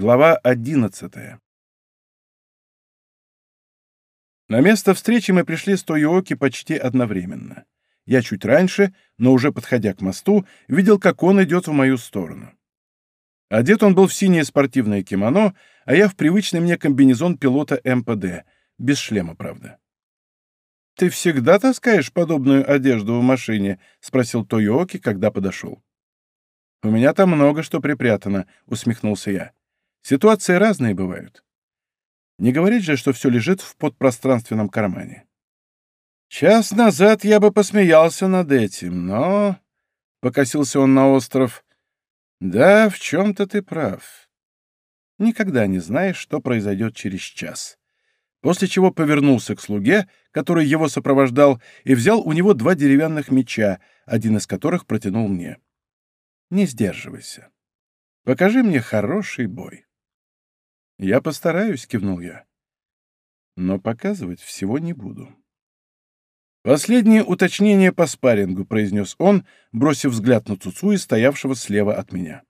Глава 11. На место встречи мы пришли с Тойооки почти одновременно. Я чуть раньше, но уже подходя к мосту, видел, как он идет в мою сторону. Одет он был в синее спортивное кимоно, а я в привычный мне комбинезон пилота МПД, без шлема, правда. «Ты всегда таскаешь подобную одежду в машине?» — спросил Тойооки, когда подошел. «У меня там много что припрятано», — усмехнулся я. Ситуации разные бывают. Не говорить же, что все лежит в подпространственном кармане. Час назад я бы посмеялся над этим, но... Покосился он на остров. Да, в чем-то ты прав. Никогда не знаешь, что произойдет через час. После чего повернулся к слуге, который его сопровождал, и взял у него два деревянных меча, один из которых протянул мне. Не сдерживайся. Покажи мне хороший бой. «Я постараюсь», — кивнул я. «Но показывать всего не буду». «Последнее уточнение по спаррингу», — произнес он, бросив взгляд на Цуцуи, стоявшего слева от меня.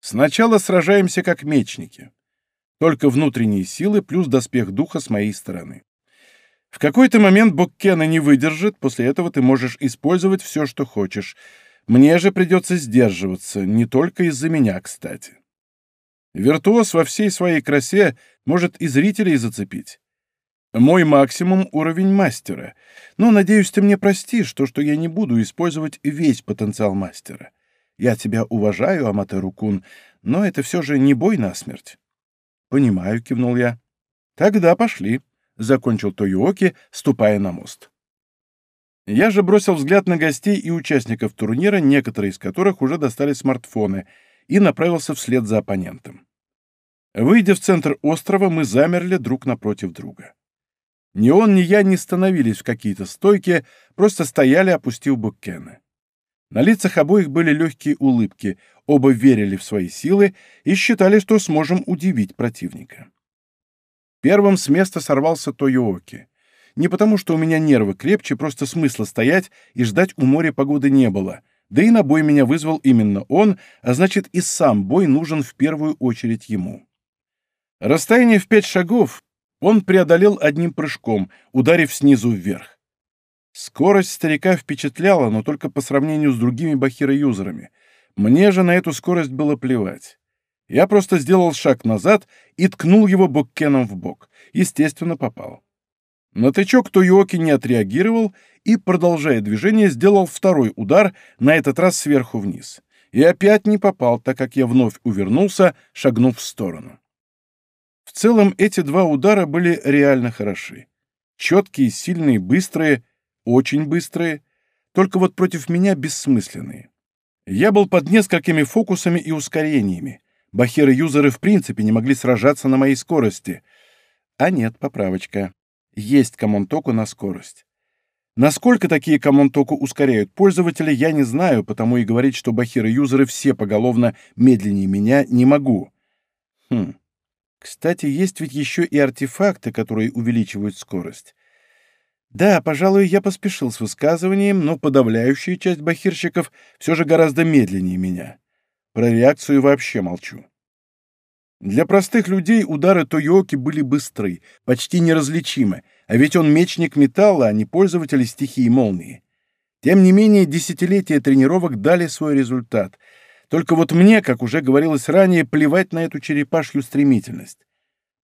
«Сначала сражаемся как мечники. Только внутренние силы плюс доспех духа с моей стороны. В какой-то момент Боккена не выдержит, после этого ты можешь использовать все, что хочешь. Мне же придется сдерживаться, не только из-за меня, кстати». Виртуоз во всей своей красе может и зрителей зацепить. Мой максимум — уровень мастера. Но, надеюсь, ты мне простишь то, что я не буду использовать весь потенциал мастера. Я тебя уважаю, Аматеру Кун, но это все же не бой насмерть. Понимаю, кивнул я. Тогда пошли, — закончил Тойуоки, ступая на мост. Я же бросил взгляд на гостей и участников турнира, некоторые из которых уже достали смартфоны — и направился вслед за оппонентом. Выйдя в центр острова, мы замерли друг напротив друга. Ни он, ни я не становились в какие-то стойки, просто стояли, опустив буккены. На лицах обоих были легкие улыбки, оба верили в свои силы и считали, что сможем удивить противника. Первым с места сорвался Тойооки. Не потому, что у меня нервы крепче, просто смысла стоять и ждать у моря погоды не было — да и на бой меня вызвал именно он, а значит и сам бой нужен в первую очередь ему. Расстояние в пять шагов он преодолел одним прыжком, ударив снизу вверх. Скорость старика впечатляла, но только по сравнению с другими бахиро-юзерами. Мне же на эту скорость было плевать. Я просто сделал шаг назад и ткнул его боккеном в бок. Естественно, попал. На тычок Тойоки не отреагировал и, продолжая движение, сделал второй удар, на этот раз сверху вниз. И опять не попал, так как я вновь увернулся, шагнув в сторону. В целом эти два удара были реально хороши. Четкие, сильные, быстрые, очень быстрые, только вот против меня бессмысленные. Я был под несколькими фокусами и ускорениями. Бахеры-юзеры в принципе не могли сражаться на моей скорости. А нет, поправочка есть коммон-току на скорость. Насколько такие коммон-току ускоряют пользователя, я не знаю, потому и говорить, что бахиры-юзеры все поголовно медленнее меня, не могу. Хм. Кстати, есть ведь еще и артефакты, которые увеличивают скорость. Да, пожалуй, я поспешил с высказыванием, но подавляющая часть бахирщиков все же гораздо медленнее меня. Про реакцию вообще молчу. Для простых людей удары Тойоки были быстры, почти неразличимы, а ведь он мечник металла, а не пользователь стихии молнии. Тем не менее, десятилетия тренировок дали свой результат. Только вот мне, как уже говорилось ранее, плевать на эту черепашью стремительность.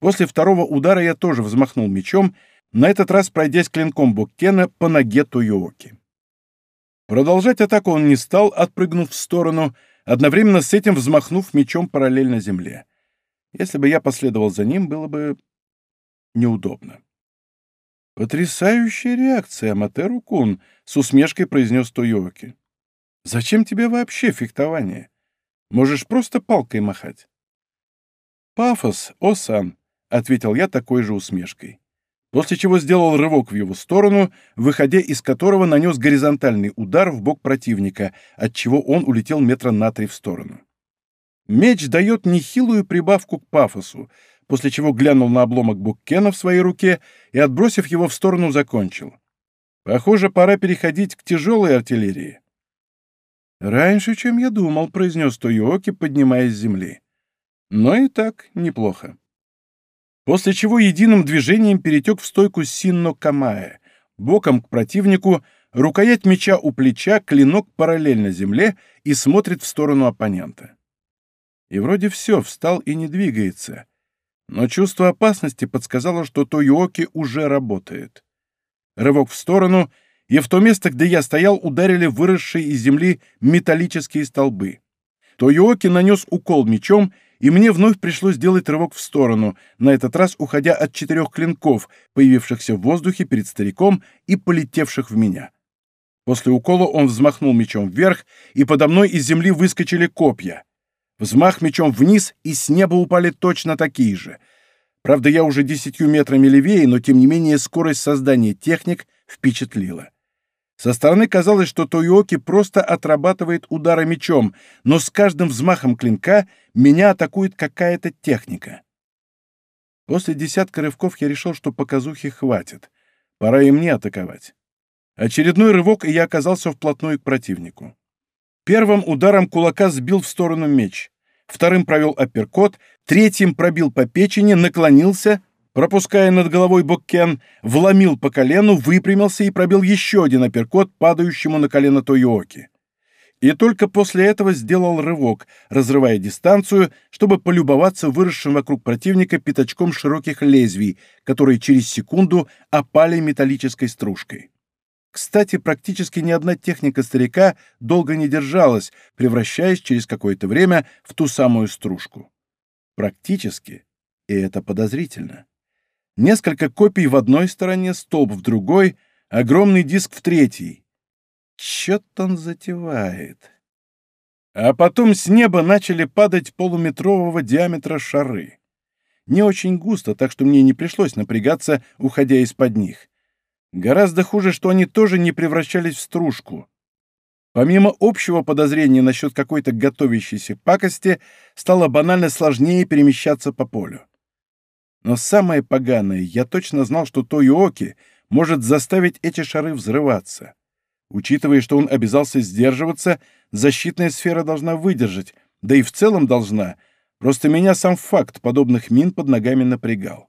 После второго удара я тоже взмахнул мечом, на этот раз пройдясь клинком Боккена по ноге Тойооки. Продолжать атаку он не стал, отпрыгнув в сторону, одновременно с этим взмахнув мечом параллельно земле. Если бы я последовал за ним, было бы неудобно. «Потрясающая реакция, Матеру-кун!» — с усмешкой произнес Тойоки. «Зачем тебе вообще фехтование? Можешь просто палкой махать». «Пафос, Осан!» — ответил я такой же усмешкой. После чего сделал рывок в его сторону, выходя из которого нанес горизонтальный удар в бок противника, отчего он улетел метра на три в сторону. Меч дает нехилую прибавку к пафосу, после чего глянул на обломок Буккена в своей руке и, отбросив его в сторону, закончил. Похоже, пора переходить к тяжелой артиллерии. «Раньше, чем я думал», — произнес Тойоки, поднимаясь с земли. Но и так неплохо. После чего единым движением перетек в стойку Синно Камае, боком к противнику, рукоять меча у плеча, клинок параллельно земле и смотрит в сторону оппонента. И вроде все, встал и не двигается. Но чувство опасности подсказало, что Тойоки уже работает. Рывок в сторону, и в то место, где я стоял, ударили выросшие из земли металлические столбы. Тойоки нанес укол мечом, и мне вновь пришлось сделать рывок в сторону, на этот раз уходя от четырех клинков, появившихся в воздухе перед стариком и полетевших в меня. После укола он взмахнул мечом вверх, и подо мной из земли выскочили копья. Взмах мечом вниз, и с неба упали точно такие же. Правда, я уже десятью метрами левее, но тем не менее скорость создания техник впечатлила. Со стороны казалось, что Тойоки просто отрабатывает удары мечом, но с каждым взмахом клинка меня атакует какая-то техника. После десятка рывков я решил, что показухи хватит. Пора и мне атаковать. Очередной рывок, и я оказался вплотную к противнику. Первым ударом кулака сбил в сторону меч. Вторым провел апперкот, третьим пробил по печени, наклонился — пропуская над головой Боккен, вломил по колену, выпрямился и пробил еще один апперкот падающему на колено Тойоки. И только после этого сделал рывок, разрывая дистанцию, чтобы полюбоваться выросшим вокруг противника пятачком широких лезвий, которые через секунду опали металлической стружкой. Кстати, практически ни одна техника старика долго не держалась, превращаясь через какое-то время в ту самую стружку. Практически, и это подозрительно. Несколько копий в одной стороне, столб в другой, огромный диск в третьей. Чё-то он затевает. А потом с неба начали падать полуметрового диаметра шары. Не очень густо, так что мне не пришлось напрягаться, уходя из-под них. Гораздо хуже, что они тоже не превращались в стружку. Помимо общего подозрения насчет какой-то готовящейся пакости, стало банально сложнее перемещаться по полю. Но самое поганое, я точно знал, что Тойоки может заставить эти шары взрываться. Учитывая, что он обязался сдерживаться, защитная сфера должна выдержать, да и в целом должна. Просто меня сам факт подобных мин под ногами напрягал.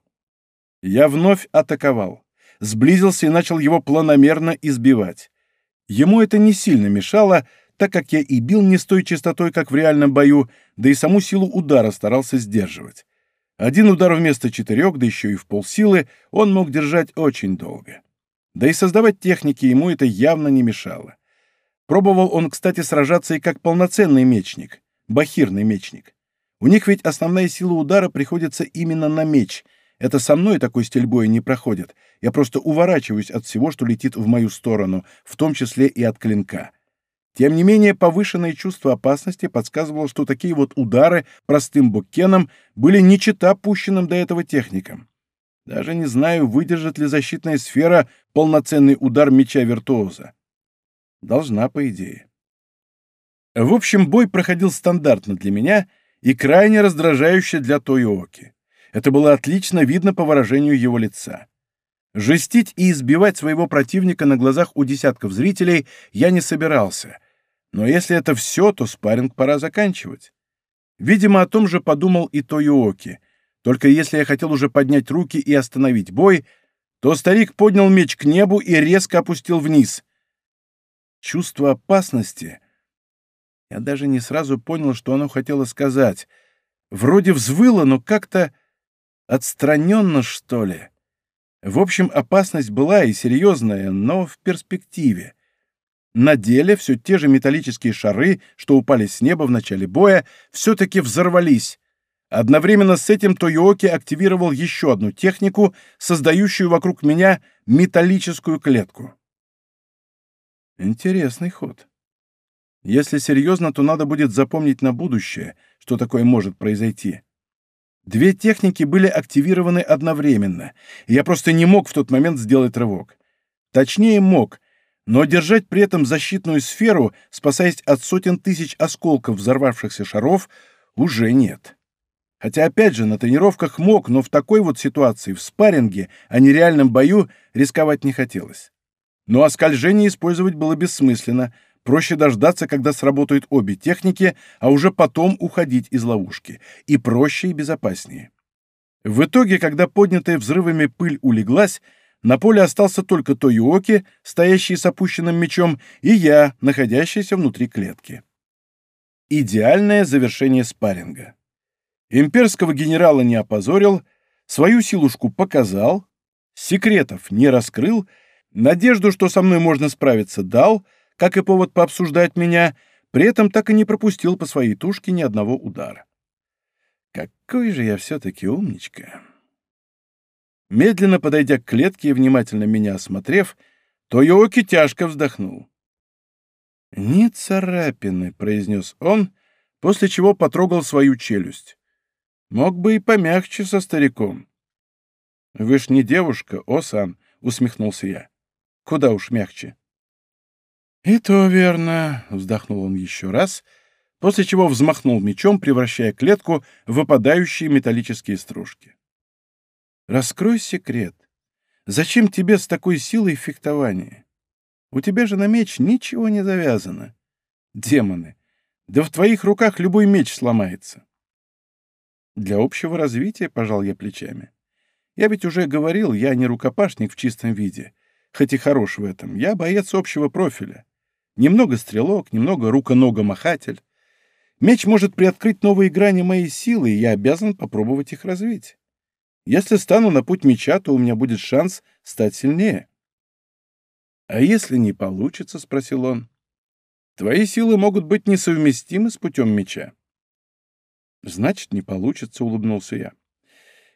Я вновь атаковал, сблизился и начал его планомерно избивать. Ему это не сильно мешало, так как я и бил не с той частотой, как в реальном бою, да и саму силу удара старался сдерживать. Один удар вместо четырех, да еще и в полсилы, он мог держать очень долго. Да и создавать техники ему это явно не мешало. Пробовал он, кстати, сражаться и как полноценный мечник, бахирный мечник. У них ведь основная сила удара приходится именно на меч. Это со мной такой стиль боя не проходит. Я просто уворачиваюсь от всего, что летит в мою сторону, в том числе и от клинка. Тем не менее, повышенное чувство опасности подсказывало, что такие вот удары простым буккеном были не чета пущенным до этого техникам. Даже не знаю, выдержит ли защитная сфера полноценный удар меча виртуоза. Должна, по идее. В общем, бой проходил стандартно для меня и крайне раздражающе для Тойоки. Это было отлично видно по выражению его лица. Жестить и избивать своего противника на глазах у десятков зрителей я не собирался. Но если это все, то спарринг пора заканчивать. Видимо, о том же подумал и Тойоки. Только если я хотел уже поднять руки и остановить бой, то старик поднял меч к небу и резко опустил вниз. Чувство опасности... Я даже не сразу понял, что оно хотело сказать. Вроде взвыло, но как-то отстраненно, что ли. В общем, опасность была и серьезная, но в перспективе. На деле все те же металлические шары, что упали с неба в начале боя, все-таки взорвались. Одновременно с этим Тойоки активировал еще одну технику, создающую вокруг меня металлическую клетку. Интересный ход. Если серьезно, то надо будет запомнить на будущее, что такое может произойти. Две техники были активированы одновременно, и я просто не мог в тот момент сделать рывок. Точнее, мог, но держать при этом защитную сферу, спасаясь от сотен тысяч осколков взорвавшихся шаров, уже нет. Хотя, опять же, на тренировках мог, но в такой вот ситуации, в спарринге, а не реальном бою, рисковать не хотелось. Но оскольжение использовать было бессмысленно, проще дождаться, когда сработают обе техники, а уже потом уходить из ловушки. И проще, и безопаснее. В итоге, когда поднятая взрывами пыль улеглась, на поле остался только Тойоки, стоящий с опущенным мечом, и я, находящийся внутри клетки. Идеальное завершение спарринга. Имперского генерала не опозорил, свою силушку показал, секретов не раскрыл, надежду, что со мной можно справиться, дал, как и повод пообсуждать меня, при этом так и не пропустил по своей тушке ни одного удара. Какой же я все-таки умничка. Медленно подойдя к клетке и внимательно меня осмотрев, Тойоки тяжко вздохнул. «Не царапины», — произнес он, после чего потрогал свою челюсть. «Мог бы и помягче со стариком». «Вы ж не девушка, Осан», — усмехнулся я. «Куда уж мягче». «И то верно», — вздохнул он еще раз, после чего взмахнул мечом, превращая клетку в выпадающие металлические стружки. Раскрой секрет. Зачем тебе с такой силой фехтование? У тебя же на меч ничего не завязано. Демоны. Да в твоих руках любой меч сломается. Для общего развития, пожал я плечами. Я ведь уже говорил, я не рукопашник в чистом виде, хоть и хорош в этом. Я боец общего профиля. Немного стрелок, немного руко-нога-махатель. Меч может приоткрыть новые грани моей силы, и я обязан попробовать их развить. Если стану на путь меча, то у меня будет шанс стать сильнее. «А если не получится?» — спросил он. «Твои силы могут быть несовместимы с путем меча». «Значит, не получится», — улыбнулся я.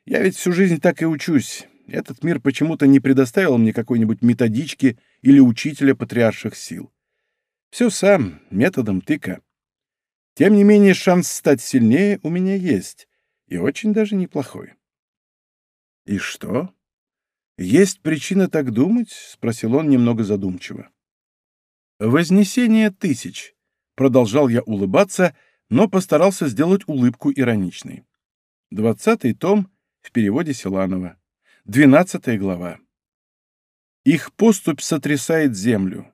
«Я ведь всю жизнь так и учусь. Этот мир почему-то не предоставил мне какой-нибудь методички или учителя патриарших сил. Все сам, методом тыка. Тем не менее, шанс стать сильнее у меня есть, и очень даже неплохой. «И что? Есть причина так думать?» — спросил он немного задумчиво. «Вознесение тысяч», — продолжал я улыбаться, но постарался сделать улыбку ироничной. Двадцатый том в переводе Силанова. Двенадцатая глава. Их поступь сотрясает землю.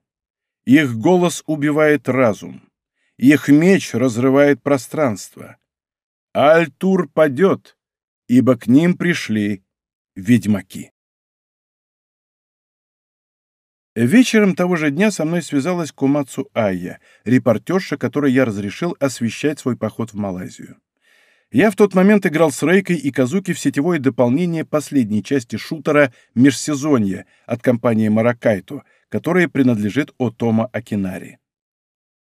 Их голос убивает разум. Их меч разрывает пространство. Альтур падет, ибо к ним пришли ведьмаки. Вечером того же дня со мной связалась Кумацу Айя, репортерша, которой я разрешил освещать свой поход в Малайзию. Я в тот момент играл с Рейкой и Казуки в сетевое дополнение последней части шутера «Межсезонье» от компании «Маракайто», которая принадлежит Отома Акинари.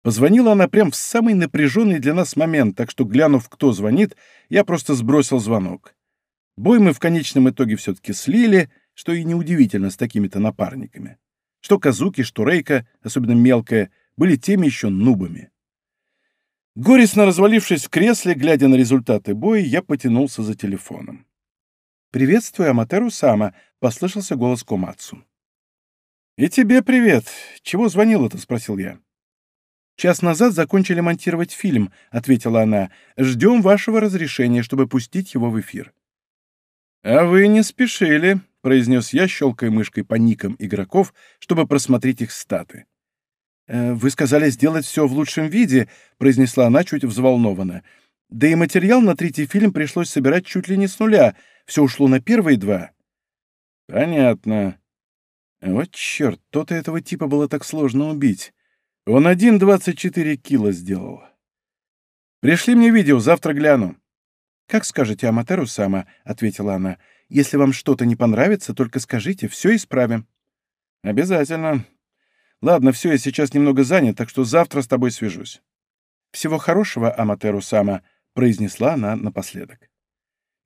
Позвонила она прямо в самый напряженный для нас момент, так что, глянув, кто звонит, я просто сбросил звонок. Бой мы в конечном итоге все-таки слили, что и неудивительно с такими-то напарниками. Что Казуки, что Рейка, особенно мелкая, были теми еще нубами. Горестно развалившись в кресле, глядя на результаты боя, я потянулся за телефоном. «Приветствую, Аматеру Сама», — послышался голос Комацу. «И тебе привет. Чего звонил-то?» — спросил я. «Час назад закончили монтировать фильм», — ответила она. «Ждем вашего разрешения, чтобы пустить его в эфир». «А вы не спешили», — произнес я, щелкая мышкой по никам игроков, чтобы просмотреть их статы. «Э, «Вы сказали сделать все в лучшем виде», — произнесла она чуть взволнованно. «Да и материал на третий фильм пришлось собирать чуть ли не с нуля. Все ушло на первые два». «Понятно. Вот черт, то-то этого типа было так сложно убить. Он один двадцать четыре кило сделал. Пришли мне видео, завтра гляну». «Как скажете, Аматеру Сама», — ответила она. «Если вам что-то не понравится, только скажите, все исправим». «Обязательно. Ладно, все, я сейчас немного занят, так что завтра с тобой свяжусь». «Всего хорошего, Аматеру Сама», — произнесла она напоследок.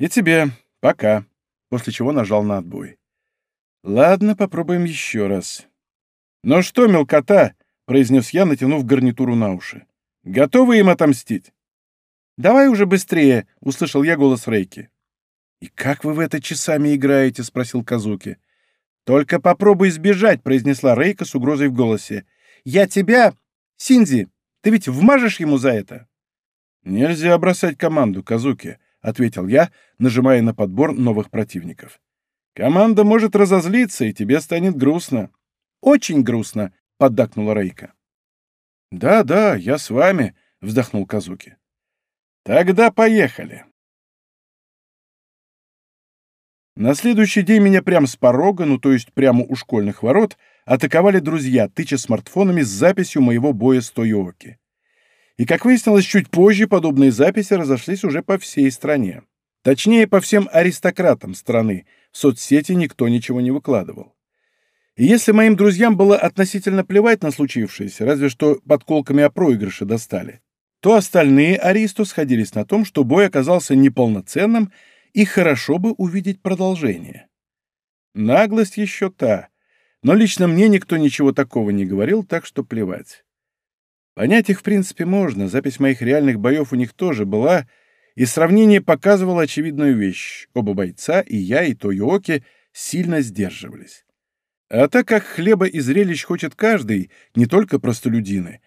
«И тебе. Пока», после чего нажал на отбой. «Ладно, попробуем еще раз». «Ну что, мелкота?» — произнес я, натянув гарнитуру на уши. «Готовы им отомстить?» «Давай уже быстрее!» — услышал я голос Рейки. «И как вы в это часами играете?» — спросил Казуки. «Только попробуй сбежать!» — произнесла Рейка с угрозой в голосе. «Я тебя... Синзи, ты ведь вмажешь ему за это?» «Нельзя бросать команду, Казуки», — ответил я, нажимая на подбор новых противников. «Команда может разозлиться, и тебе станет грустно». «Очень грустно», — поддакнула Рейка. «Да, да, я с вами», — вздохнул Казуки. «Тогда поехали». На следующий день меня прямо с порога, ну то есть прямо у школьных ворот, атаковали друзья, тыча смартфонами с записью моего боя с Тойоки. И, как выяснилось чуть позже, подобные записи разошлись уже по всей стране. Точнее, по всем аристократам страны. В соцсети никто ничего не выкладывал. И если моим друзьям было относительно плевать на случившееся, разве что подколками о проигрыше достали, то остальные аристо сходились на том, что бой оказался неполноценным и хорошо бы увидеть продолжение. Наглость еще та, но лично мне никто ничего такого не говорил, так что плевать. Понять их, в принципе, можно, запись моих реальных боев у них тоже была, и сравнение показывало очевидную вещь. Оба бойца, и я, и Тойоки, сильно сдерживались. А так как хлеба и зрелищ хочет каждый, не только простолюдины,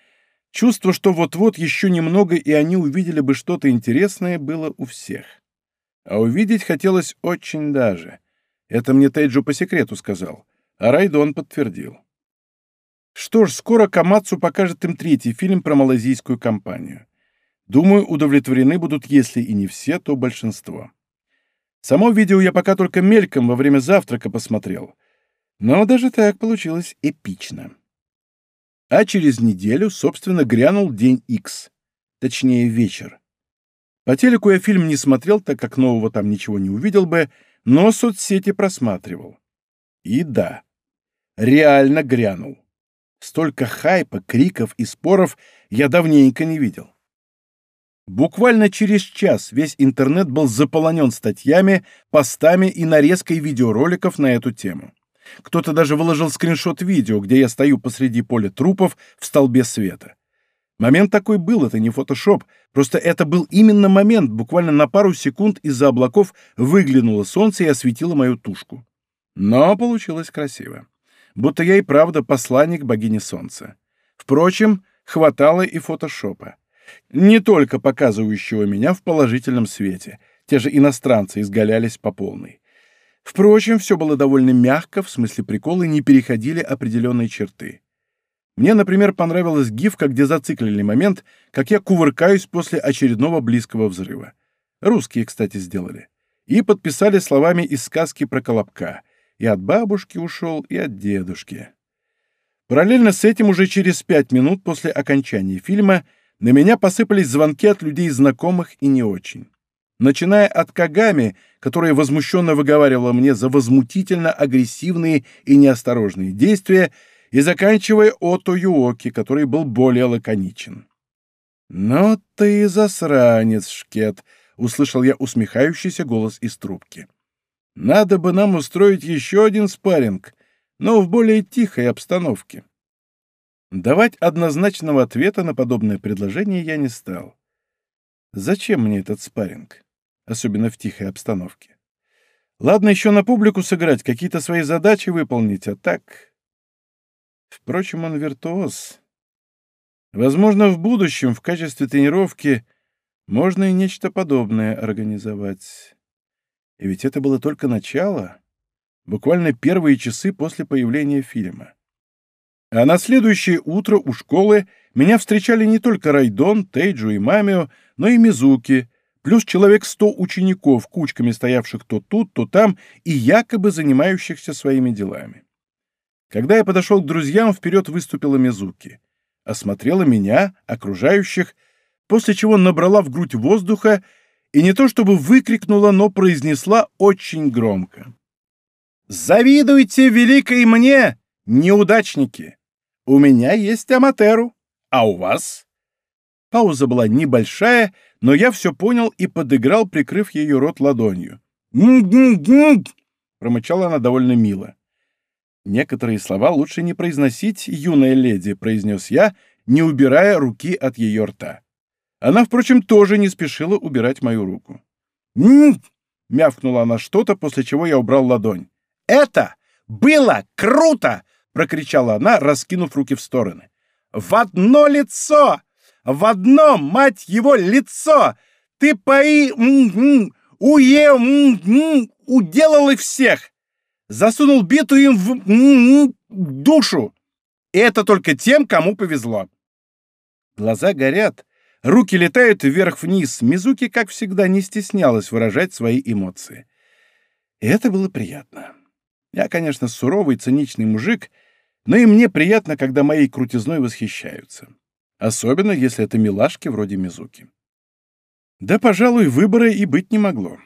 чувство, что вот-вот еще немного, и они увидели бы что-то интересное, было у всех. А увидеть хотелось очень даже. Это мне Тейджу по секрету сказал, а Райдон подтвердил. Что ж, скоро Камацу покажет им третий фильм про малазийскую компанию. Думаю, удовлетворены будут, если и не все, то большинство. Само видео я пока только мельком во время завтрака посмотрел. Но даже так получилось эпично. А через неделю, собственно, грянул день X. Точнее, вечер. По телеку я фильм не смотрел, так как нового там ничего не увидел бы, но соцсети просматривал. И да, реально грянул. Столько хайпа, криков и споров я давненько не видел. Буквально через час весь интернет был заполонен статьями, постами и нарезкой видеороликов на эту тему. Кто-то даже выложил скриншот видео, где я стою посреди поля трупов в столбе света. Момент такой был, это не фотошоп, просто это был именно момент, буквально на пару секунд из-за облаков выглянуло солнце и осветило мою тушку. Но получилось красиво. Будто я и правда посланник богини солнца. Впрочем, хватало и фотошопа. Не только показывающего меня в положительном свете. Те же иностранцы изгалялись по полной. Впрочем, все было довольно мягко, в смысле приколы не переходили определенные черты. Мне, например, понравилась гифка, где зациклили момент, как я кувыркаюсь после очередного близкого взрыва. Русские, кстати, сделали. И подписали словами из сказки про Колобка. И от бабушки ушел, и от дедушки. Параллельно с этим уже через пять минут после окончания фильма на меня посыпались звонки от людей знакомых и не очень. Начиная от Кагами, которая возмущенно выговаривала мне за возмутительно агрессивные и неосторожные действия, и заканчивая Ото Юоки, который был более лаконичен. «Ну ты засранец, Шкет!» — услышал я усмехающийся голос из трубки. «Надо бы нам устроить еще один спарринг, но в более тихой обстановке». Давать однозначного ответа на подобное предложение я не стал. Зачем мне этот спарринг? Особенно в тихой обстановке. Ладно еще на публику сыграть, какие-то свои задачи выполнить, а так... Впрочем, он виртуоз. Возможно, в будущем в качестве тренировки можно и нечто подобное организовать. И ведь это было только начало, буквально первые часы после появления фильма. А на следующее утро у школы меня встречали не только Райдон, Тейджу и Мамио, но и Мизуки, плюс человек сто учеников, кучками стоявших то тут, то там и якобы занимающихся своими делами. Когда я подошел к друзьям, вперед выступила Мизуки. Осмотрела меня, окружающих, после чего набрала в грудь воздуха и не то чтобы выкрикнула, но произнесла очень громко. «Завидуйте великой мне, неудачники! У меня есть Аматеру, а у вас?» Пауза была небольшая, но я все понял и подыграл, прикрыв ее рот ладонью. «М-м-м!» — промычала она довольно мило. «Некоторые слова лучше не произносить, юная леди», — произнес я, не убирая руки от ее рта. Она, впрочем, тоже не спешила убирать мою руку. «М-м-м!» мявкнула она что-то, после чего я убрал ладонь. «Это было круто!» — прокричала она, раскинув руки в стороны. «В одно лицо! В одно, мать его, лицо! Ты пои... М-м, уе... М-м, уделал их всех! засунул биту им в душу. И это только тем, кому повезло. Глаза горят, руки летают вверх-вниз. Мизуки, как всегда, не стеснялась выражать свои эмоции. И это было приятно. Я, конечно, суровый, циничный мужик, но и мне приятно, когда моей крутизной восхищаются. Особенно, если это милашки вроде Мизуки. Да, пожалуй, выбора и быть не могло.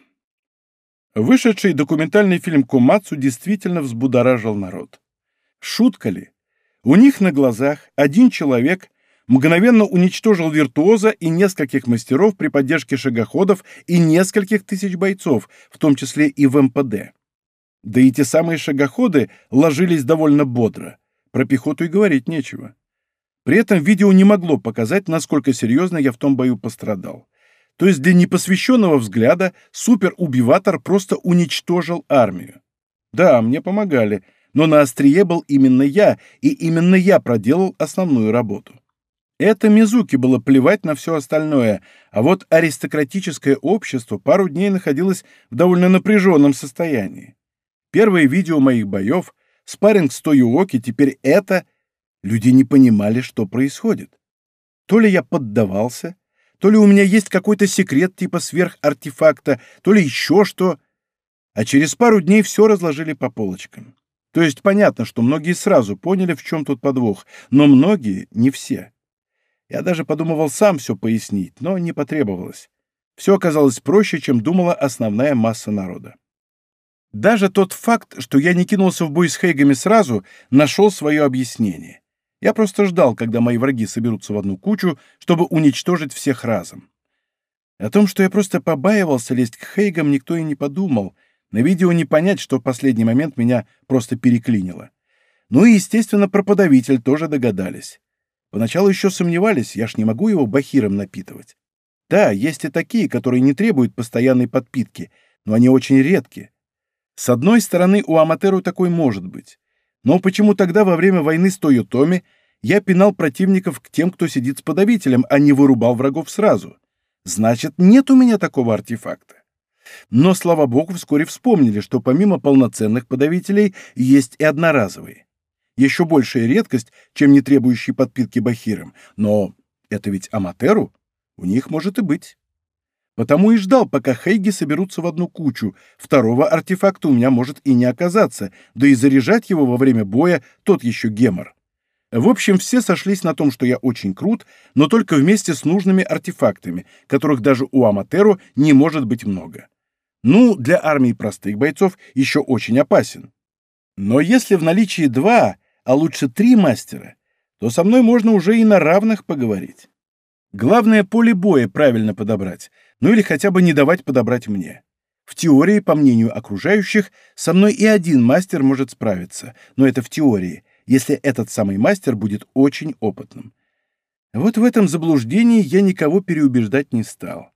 Вышедший документальный фильм «Кумацу» действительно взбудоражил народ. Шутка ли? У них на глазах один человек мгновенно уничтожил виртуоза и нескольких мастеров при поддержке шагоходов и нескольких тысяч бойцов, в том числе и в МПД. Да и те самые шагоходы ложились довольно бодро. Про пехоту и говорить нечего. При этом видео не могло показать, насколько серьезно я в том бою пострадал. То есть для непосвященного взгляда супер-убиватор просто уничтожил армию. Да, мне помогали, но на острие был именно я, и именно я проделал основную работу. Это Мизуки было плевать на все остальное, а вот аристократическое общество пару дней находилось в довольно напряженном состоянии. Первые видео моих боев, спарринг с Тойуоки, теперь это... Люди не понимали, что происходит. То ли я поддавался, то ли у меня есть какой-то секрет типа сверхартефакта, то ли еще что. А через пару дней все разложили по полочкам. То есть понятно, что многие сразу поняли, в чем тут подвох, но многие — не все. Я даже подумывал сам все пояснить, но не потребовалось. Все оказалось проще, чем думала основная масса народа. Даже тот факт, что я не кинулся в бой с Хейгами сразу, нашел свое объяснение. Я просто ждал, когда мои враги соберутся в одну кучу, чтобы уничтожить всех разом. О том, что я просто побаивался лезть к Хейгам, никто и не подумал. На видео не понять, что в последний момент меня просто переклинило. Ну и, естественно, про подавитель тоже догадались. Поначалу еще сомневались, я ж не могу его бахиром напитывать. Да, есть и такие, которые не требуют постоянной подпитки, но они очень редки. С одной стороны, у Аматеру такой может быть. Но почему тогда во время войны с Тойотоми я пинал противников к тем, кто сидит с подавителем, а не вырубал врагов сразу? Значит, нет у меня такого артефакта. Но, слава богу, вскоре вспомнили, что помимо полноценных подавителей есть и одноразовые. Еще большая редкость, чем не требующие подпитки бахиром. Но это ведь Аматеру? У них может и быть. Потому и ждал, пока Хейги соберутся в одну кучу. Второго артефакта у меня может и не оказаться, да и заряжать его во время боя тот еще гемор. В общем, все сошлись на том, что я очень крут, но только вместе с нужными артефактами, которых даже у Аматеру не может быть много. Ну, для армии простых бойцов еще очень опасен. Но если в наличии два, а лучше три мастера, то со мной можно уже и на равных поговорить. Главное поле боя правильно подобрать, ну или хотя бы не давать подобрать мне. В теории, по мнению окружающих, со мной и один мастер может справиться, но это в теории, если этот самый мастер будет очень опытным. Вот в этом заблуждении я никого переубеждать не стал.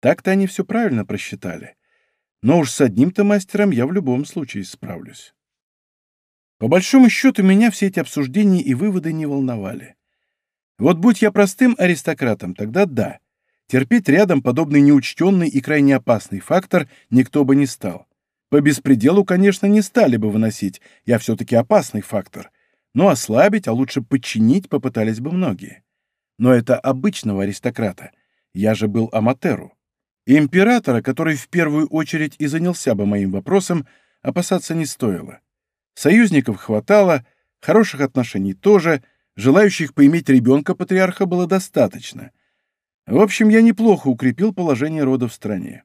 Так-то они все правильно просчитали. Но уж с одним-то мастером я в любом случае справлюсь. По большому счету, меня все эти обсуждения и выводы не волновали. Вот будь я простым аристократом, тогда да. Терпеть рядом подобный неучтенный и крайне опасный фактор никто бы не стал. По беспределу, конечно, не стали бы выносить, я все-таки опасный фактор. Но ослабить, а лучше подчинить попытались бы многие. Но это обычного аристократа. Я же был аматеру. Императора, который в первую очередь и занялся бы моим вопросом, опасаться не стоило. Союзников хватало, хороших отношений тоже — Желающих поиметь ребенка патриарха было достаточно. В общем, я неплохо укрепил положение рода в стране.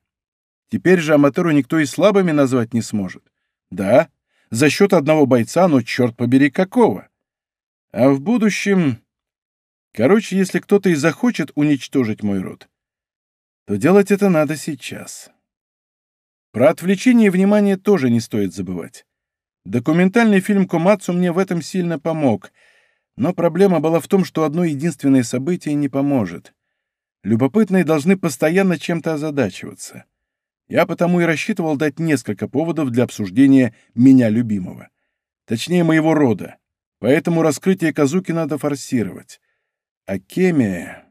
Теперь же Аматеру никто и слабыми назвать не сможет. Да, за счет одного бойца, но черт побери какого. А в будущем... Короче, если кто-то и захочет уничтожить мой род, то делать это надо сейчас. Про отвлечение внимания тоже не стоит забывать. Документальный фильм Комацу мне в этом сильно помог — но проблема была в том, что одно единственное событие не поможет. Любопытные должны постоянно чем-то озадачиваться. Я потому и рассчитывал дать несколько поводов для обсуждения меня любимого. Точнее, моего рода. Поэтому раскрытие Казуки надо форсировать. А Кемия...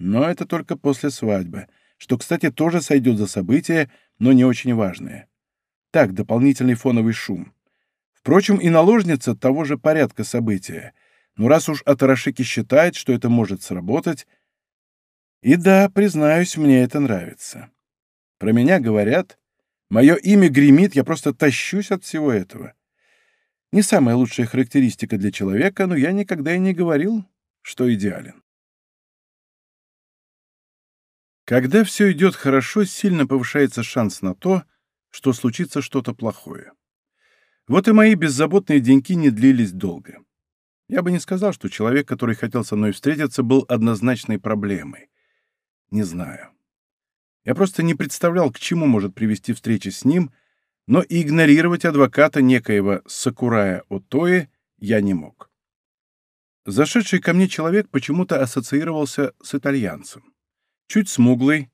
Но это только после свадьбы, что, кстати, тоже сойдет за событие, но не очень важное. Так, дополнительный фоновый шум. Впрочем, и наложница того же порядка события — Но раз уж Атарашики считает, что это может сработать... И да, признаюсь, мне это нравится. Про меня говорят, мое имя гремит, я просто тащусь от всего этого. Не самая лучшая характеристика для человека, но я никогда и не говорил, что идеален. Когда все идет хорошо, сильно повышается шанс на то, что случится что-то плохое. Вот и мои беззаботные деньки не длились долго. Я бы не сказал, что человек, который хотел со мной встретиться, был однозначной проблемой. Не знаю. Я просто не представлял, к чему может привести встреча с ним, но и игнорировать адвоката некоего Сакурая Отои я не мог. Зашедший ко мне человек почему-то ассоциировался с итальянцем. Чуть смуглый,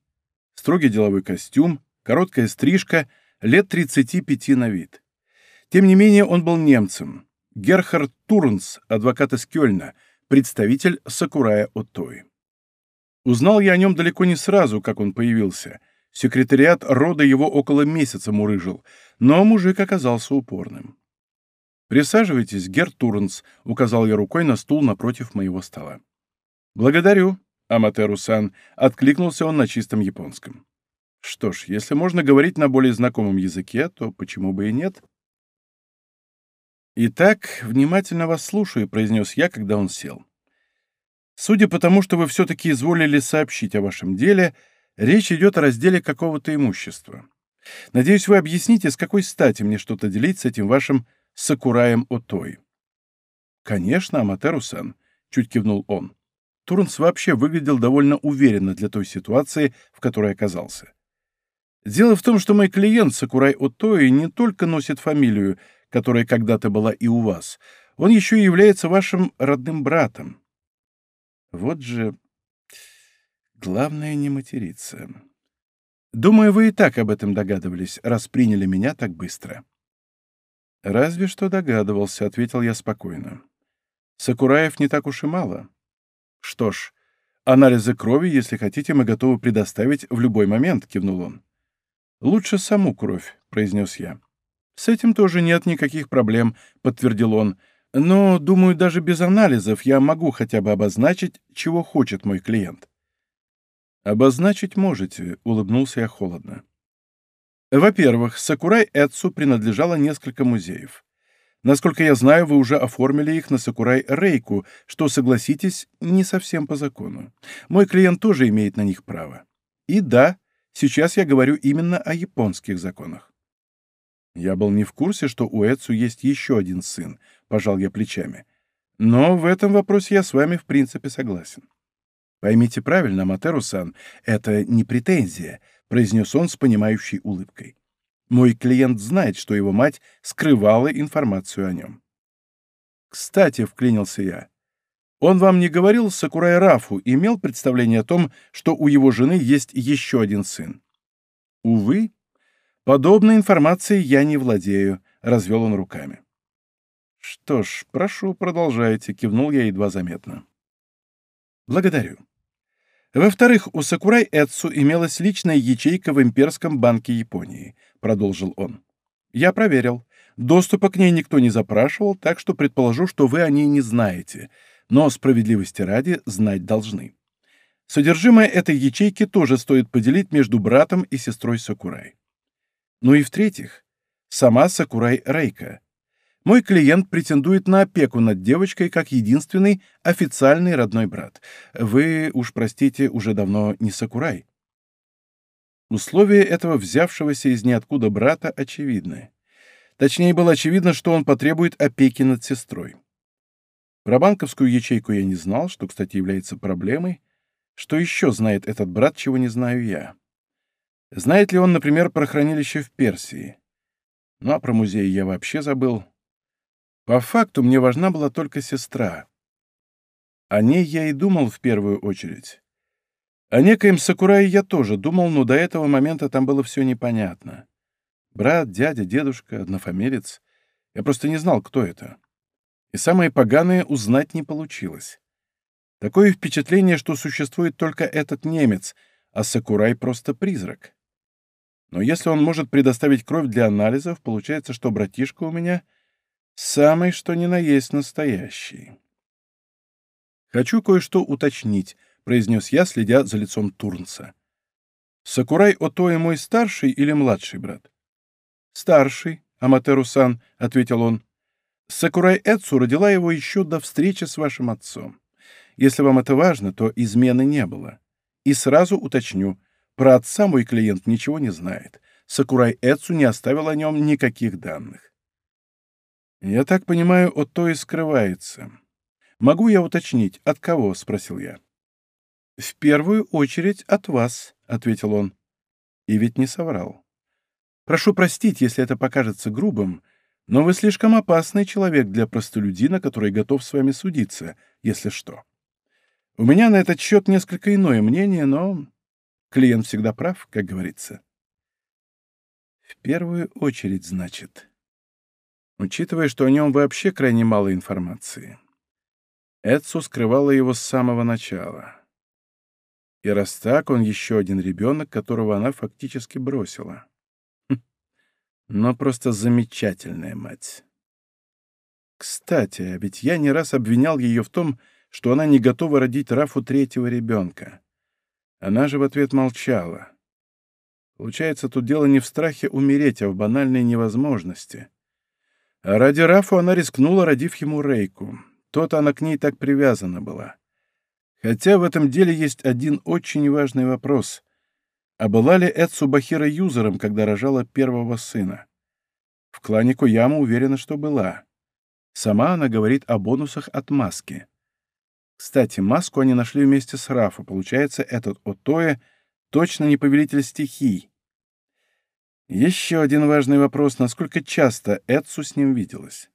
строгий деловой костюм, короткая стрижка, лет 35 на вид. Тем не менее, он был немцем. Герхард Турнс, адвокат из Кёльна, представитель Сакурая Оттои. Узнал я о нем далеко не сразу, как он появился. Секретариат рода его около месяца мурыжил, но мужик оказался упорным. «Присаживайтесь, Герд Турнс», — указал я рукой на стул напротив моего стола. «Благодарю», Аматеру-сан, откликнулся он на чистом японском. Что ж, если можно говорить на более знакомом языке, то почему бы и нет? «Итак, внимательно вас слушаю», — произнес я, когда он сел. «Судя по тому, что вы все-таки изволили сообщить о вашем деле, речь идет о разделе какого-то имущества. Надеюсь, вы объясните, с какой стати мне что-то делить с этим вашим Сакураем Отой». «Конечно, Аматеру-сан», — чуть кивнул он. Турнс вообще выглядел довольно уверенно для той ситуации, в которой оказался. Дело в том, что мой клиент Сакурай Отои не только носит фамилию, которая когда-то была и у вас, он еще и является вашим родным братом. Вот же... Главное не материться. Думаю, вы и так об этом догадывались, раз приняли меня так быстро. Разве что догадывался, — ответил я спокойно. Сакураев не так уж и мало. «Что ж, анализы крови, если хотите, мы готовы предоставить в любой момент», — кивнул он. «Лучше саму кровь», — произнес я. «С этим тоже нет никаких проблем», — подтвердил он. «Но, думаю, даже без анализов я могу хотя бы обозначить, чего хочет мой клиент». «Обозначить можете», — улыбнулся я холодно. Во-первых, Сакурай Эцу принадлежало несколько музеев. Насколько я знаю, вы уже оформили их на Сакурай Рейку, что, согласитесь, не совсем по закону. Мой клиент тоже имеет на них право. И да, сейчас я говорю именно о японских законах. Я был не в курсе, что у Эцу есть еще один сын, пожал я плечами. Но в этом вопросе я с вами в принципе согласен. Поймите правильно, Матеру-сан, это не претензия, произнес он с понимающей улыбкой. Мой клиент знает, что его мать скрывала информацию о нем. «Кстати», — вклинился я, — «он вам не говорил, Сакурай Рафу имел представление о том, что у его жены есть еще один сын?» «Увы, подобной информацией я не владею», — развел он руками. «Что ж, прошу, продолжайте», — кивнул я едва заметно. «Благодарю. Во-вторых, у Сакурай Эцу имелась личная ячейка в Имперском банке Японии, продолжил он. Я проверил. Доступа к ней никто не запрашивал, так что предположу, что вы о ней не знаете, но справедливости ради знать должны. Содержимое этой ячейки тоже стоит поделить между братом и сестрой Сакурай. Ну и в-третьих, сама Сакурай Рейка, мой клиент претендует на опеку над девочкой как единственный официальный родной брат. Вы, уж простите, уже давно не Сакурай. Условия этого взявшегося из ниоткуда брата очевидны. Точнее, было очевидно, что он потребует опеки над сестрой. Про банковскую ячейку я не знал, что, кстати, является проблемой. Что еще знает этот брат, чего не знаю я? Знает ли он, например, про хранилище в Персии? Ну, а про музей я вообще забыл. По факту мне важна была только сестра. О ней я и думал в первую очередь. О некоем Сакурае я тоже думал, но до этого момента там было все непонятно. Брат, дядя, дедушка, однофамилец. Я просто не знал, кто это. И самое поганое узнать не получилось. Такое впечатление, что существует только этот немец, а Сакурай просто призрак. Но если он может предоставить кровь для анализов, получается, что братишка у меня Самый что ни на есть настоящий. «Хочу кое-что уточнить», — произнес я, следя за лицом Турнса. «Сакурай Отоэ мой старший или младший брат?» «Старший, Аматеру-сан», — ответил он. «Сакурай Эцу родила его еще до встречи с вашим отцом. Если вам это важно, то измены не было. И сразу уточню, про отца мой клиент ничего не знает. Сакурай Эцу не оставил о нем никаких данных. «Я так понимаю, Отто скрывается. Могу я уточнить, от кого?» — спросил я. «В первую очередь от вас», — ответил он. И ведь не соврал. «Прошу простить, если это покажется грубым, но вы слишком опасный человек для простолюдина, который готов с вами судиться, если что. У меня на этот счет несколько иное мнение, но клиент всегда прав, как говорится». «В первую очередь, значит», учитывая, что о нем вообще крайне мало информации. Эдсу скрывала его с самого начала. И раз так, он еще один ребенок, которого она фактически бросила. Хм. Но просто замечательная мать. Кстати, а ведь я не раз обвинял ее в том, что она не готова родить Рафу третьего ребенка. Она же в ответ молчала. Получается, тут дело не в страхе умереть, а в банальной невозможности. А ради Рафу она рискнула, родив ему Рейку. То-то она к ней так привязана была. Хотя в этом деле есть один очень важный вопрос. А была ли Эдсу Бахира юзером, когда рожала первого сына? В клане Куяма уверена, что была. Сама она говорит о бонусах от маски. Кстати, маску они нашли вместе с Рафа. Получается, этот Отоя точно не повелитель стихий. Еще один важный вопрос, насколько часто Эдсу с ним виделась.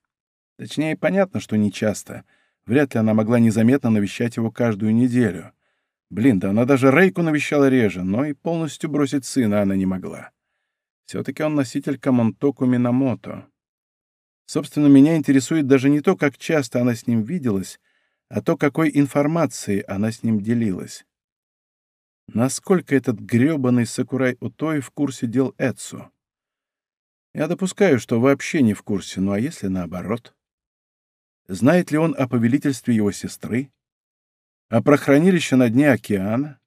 Точнее, понятно, что не часто. Вряд ли она могла незаметно навещать его каждую неделю. Блин, да она даже Рейку навещала реже, но и полностью бросить сына она не могла. Все-таки он носитель Камонтоку Минамото. Собственно, меня интересует даже не то, как часто она с ним виделась, а то, какой информацией она с ним делилась. Насколько этот грёбаный Сакурай Утой в курсе дел Эцу? Я допускаю, что вообще не в курсе, ну а если наоборот? Знает ли он о повелительстве его сестры? О про хранилище на дне океана?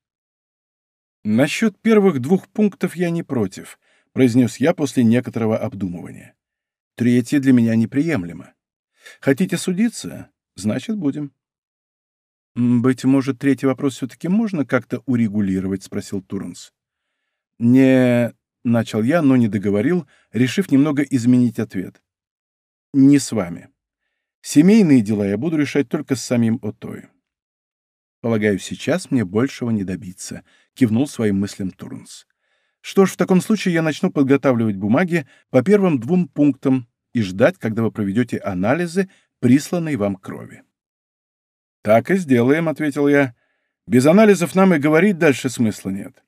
Насчет первых двух пунктов я не против, произнес я после некоторого обдумывания. Третье для меня неприемлемо. Хотите судиться? Значит, будем. «Быть может, третий вопрос все-таки можно как-то урегулировать?» — спросил Турнс. «Не...» — начал я, но не договорил, решив немного изменить ответ. «Не с вами. Семейные дела я буду решать только с самим Отой». «Полагаю, сейчас мне большего не добиться», — кивнул своим мыслям Турнс. «Что ж, в таком случае я начну подготавливать бумаги по первым двум пунктам и ждать, когда вы проведете анализы присланной вам крови». «Так и сделаем», — ответил я. «Без анализов нам и говорить дальше смысла нет».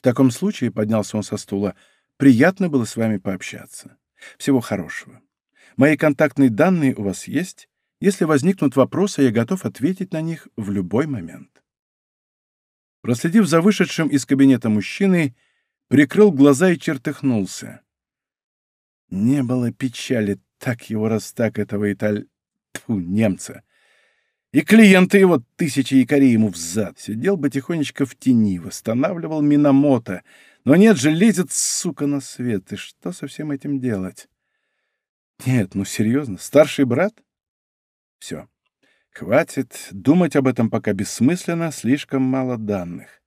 «В таком случае», — поднялся он со стула, — «приятно было с вами пообщаться. Всего хорошего. Мои контактные данные у вас есть. Если возникнут вопросы, я готов ответить на них в любой момент». Проследив за вышедшим из кабинета мужчиной, прикрыл глаза и чертыхнулся. Не было печали, так его раз так этого италь... Тьфу, немца. И клиенты его тысячи якорей ему взад. Сидел бы тихонечко в тени, восстанавливал Минамото. Но нет же, лезет, сука, на свет. И что со всем этим делать? Нет, ну серьезно, старший брат? Все. Хватит. Думать об этом пока бессмысленно, слишком мало данных.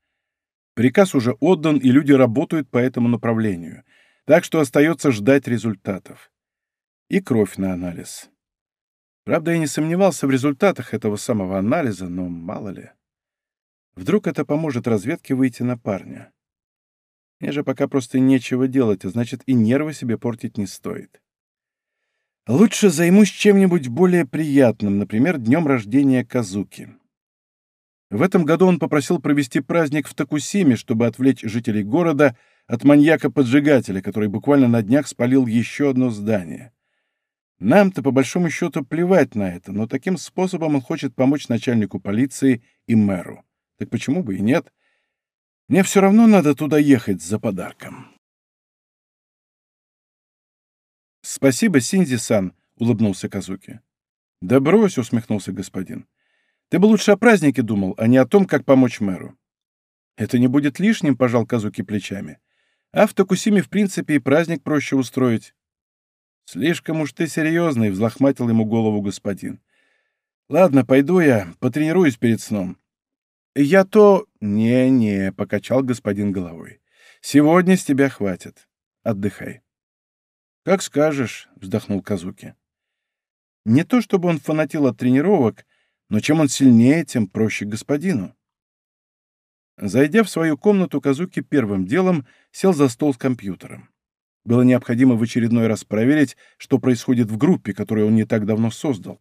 Приказ уже отдан, и люди работают по этому направлению. Так что остается ждать результатов. И кровь на анализ. Правда, я не сомневался в результатах этого самого анализа, но мало ли. Вдруг это поможет разведке выйти на парня. Мне же пока просто нечего делать, а значит и нервы себе портить не стоит. Лучше займусь чем-нибудь более приятным, например, днем рождения Казуки. В этом году он попросил провести праздник в Токусиме, чтобы отвлечь жителей города от маньяка-поджигателя, который буквально на днях спалил еще одно здание. Нам-то, по большому счету, плевать на это, но таким способом он хочет помочь начальнику полиции и мэру. Так почему бы и нет? Мне все равно надо туда ехать за подарком. «Спасибо, Синзи-сан», — улыбнулся Казуки. «Да брось», — усмехнулся господин. Ты бы лучше о празднике думал, а не о том, как помочь мэру. Это не будет лишним, пожал Казуки плечами. А в Токусиме, в принципе, и праздник проще устроить. Слишком уж ты серьезный, взлохматил ему голову господин. Ладно, пойду я, потренируюсь перед сном. Я то... Не-не, покачал господин головой. Сегодня с тебя хватит. Отдыхай. Как скажешь, вздохнул Казуки. Не то чтобы он фанатил от тренировок, но чем он сильнее, тем проще господину. Зайдя в свою комнату, Казуки первым делом сел за стол с компьютером. Было необходимо в очередной раз проверить, что происходит в группе, которую он не так давно создал,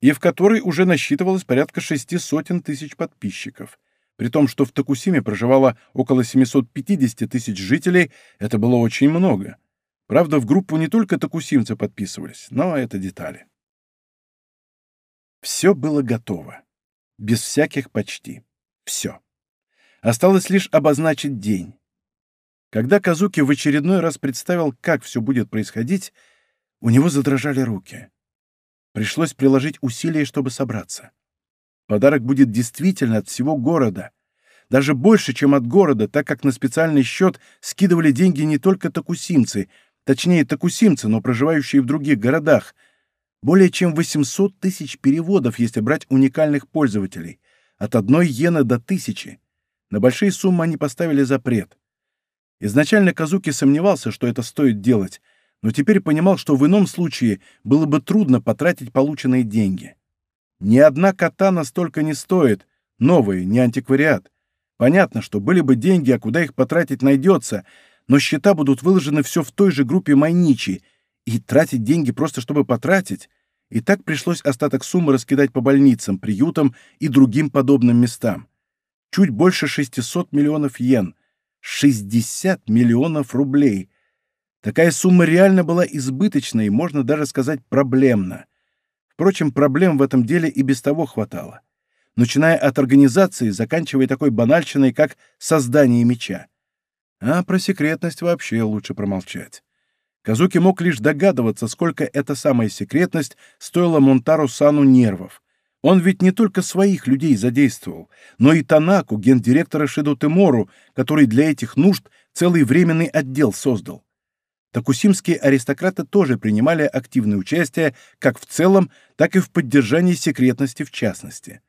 и в которой уже насчитывалось порядка шести сотен тысяч подписчиков. При том, что в Токусиме проживало около 750 тысяч жителей, это было очень много. Правда, в группу не только токусимцы подписывались, но это детали. Все было готово. Без всяких почти. Все. Осталось лишь обозначить день. Когда Казуки в очередной раз представил, как все будет происходить, у него задрожали руки. Пришлось приложить усилия, чтобы собраться. Подарок будет действительно от всего города. Даже больше, чем от города, так как на специальный счет скидывали деньги не только токусимцы, точнее токусимцы, но проживающие в других городах, более чем 800 тысяч переводов, если брать уникальных пользователей. От одной иены до тысячи. На большие суммы они поставили запрет. Изначально Казуки сомневался, что это стоит делать, но теперь понимал, что в ином случае было бы трудно потратить полученные деньги. Ни одна катана столько не стоит, новые, не антиквариат. Понятно, что были бы деньги, а куда их потратить найдется, но счета будут выложены все в той же группе Майничи, и тратить деньги просто чтобы потратить, и так пришлось остаток суммы раскидать по больницам, приютам и другим подобным местам. Чуть больше 600 миллионов йен. 60 миллионов рублей. Такая сумма реально была избыточной, можно даже сказать проблемна. Впрочем, проблем в этом деле и без того хватало. Начиная от организации, заканчивая такой банальщиной, как создание меча. А про секретность вообще лучше промолчать. Казуки мог лишь догадываться, сколько эта самая секретность стоила Монтару Сану нервов. Он ведь не только своих людей задействовал, но и Танаку, гендиректора Шиду Тимору, который для этих нужд целый временный отдел создал. Такусимские аристократы тоже принимали активное участие как в целом, так и в поддержании секретности в частности.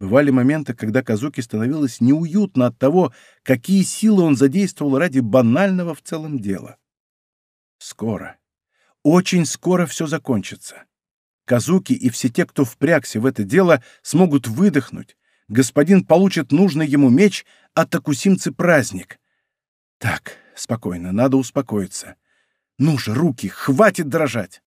Бывали моменты, когда Казуки становилось неуютно от того, какие силы он задействовал ради банального в целом дела. Скоро. Очень скоро все закончится. Казуки и все те, кто впрягся в это дело, смогут выдохнуть. Господин получит нужный ему меч, а такусимцы праздник. Так, спокойно, надо успокоиться. Ну же, руки, хватит дрожать.